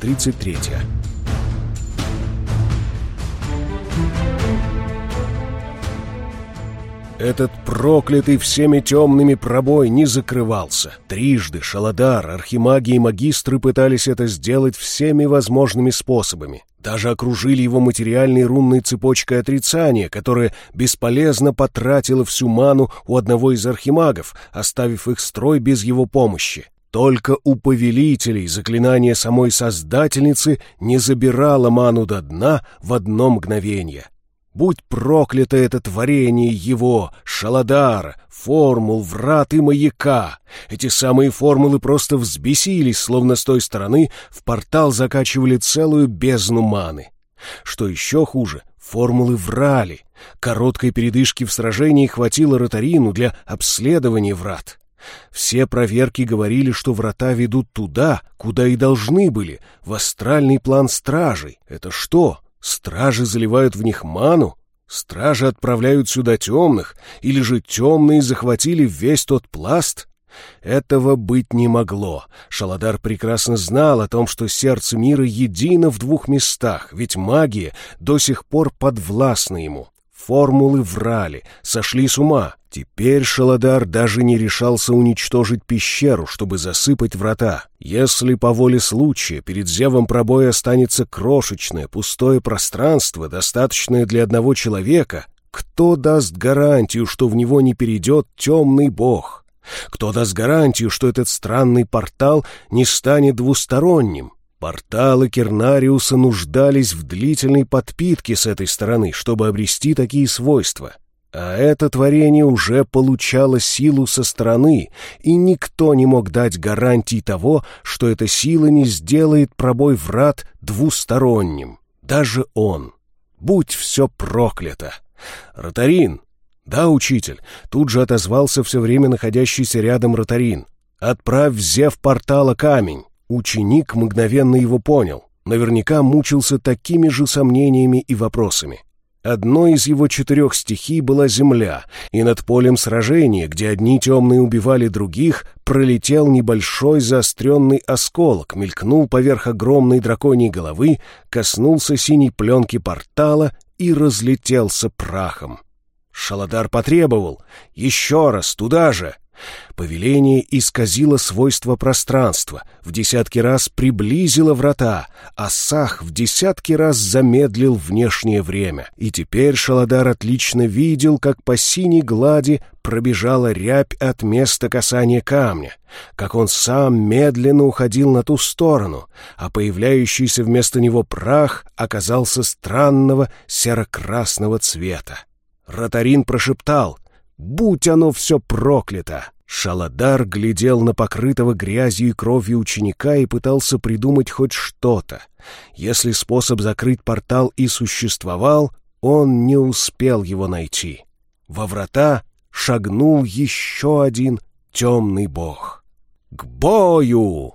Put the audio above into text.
33 Этот проклятый всеми темными пробой не закрывался. Трижды Шаладар, архимаги и магистры пытались это сделать всеми возможными способами. Даже окружили его материальной рунной цепочкой отрицания, которая бесполезно потратила всю ману у одного из архимагов, оставив их строй без его помощи. Только у повелителей заклинание самой Создательницы не забирало ману до дна в одно мгновение. Будь проклято это творение его, Шаладара, формул, врат и маяка. Эти самые формулы просто взбесились, словно с той стороны в портал закачивали целую бездну маны. Что еще хуже, формулы врали. Короткой передышки в сражении хватило Ротарину для обследования врат. Все проверки говорили, что врата ведут туда, куда и должны были, в астральный план стражей. Это что, Стражи заливают в них ману? Стражи отправляют сюда темных? Или же темные захватили весь тот пласт? Этого быть не могло. Шаладар прекрасно знал о том, что сердце мира едино в двух местах, ведь магия до сих пор подвластна ему. Формулы врали, сошли с ума. Теперь Шаладар даже не решался уничтожить пещеру, чтобы засыпать врата. Если по воле случая перед зевом пробоя останется крошечное, пустое пространство, достаточное для одного человека, кто даст гарантию, что в него не перейдет темный бог? Кто даст гарантию, что этот странный портал не станет двусторонним? Порталы Кернариуса нуждались в длительной подпитке с этой стороны, чтобы обрести такие свойства. А это творение уже получало силу со стороны, и никто не мог дать гарантий того, что эта сила не сделает пробой врат двусторонним. Даже он. Будь все проклято! Ротарин! Да, учитель, тут же отозвался все время находящийся рядом Ротарин. Отправь в зев портала камень. Ученик мгновенно его понял. Наверняка мучился такими же сомнениями и вопросами. Одной из его четырех стихий была земля, и над полем сражения, где одни темные убивали других, пролетел небольшой заостренный осколок, мелькнул поверх огромной драконьей головы, коснулся синей пленки портала и разлетелся прахом. Шаладар потребовал «Еще раз, туда же!» Повеление исказило свойства пространства, в десятки раз приблизило врата, а Сах в десятки раз замедлил внешнее время. И теперь Шаладар отлично видел, как по синей глади пробежала рябь от места касания камня, как он сам медленно уходил на ту сторону, а появляющийся вместо него прах оказался странного серо-красного цвета. Ротарин прошептал Будь оно все проклято! Шаладар глядел на покрытого грязью и кровью ученика и пытался придумать хоть что-то. Если способ закрыть портал и существовал, он не успел его найти. Во врата шагнул еще один темный бог. «К бою!»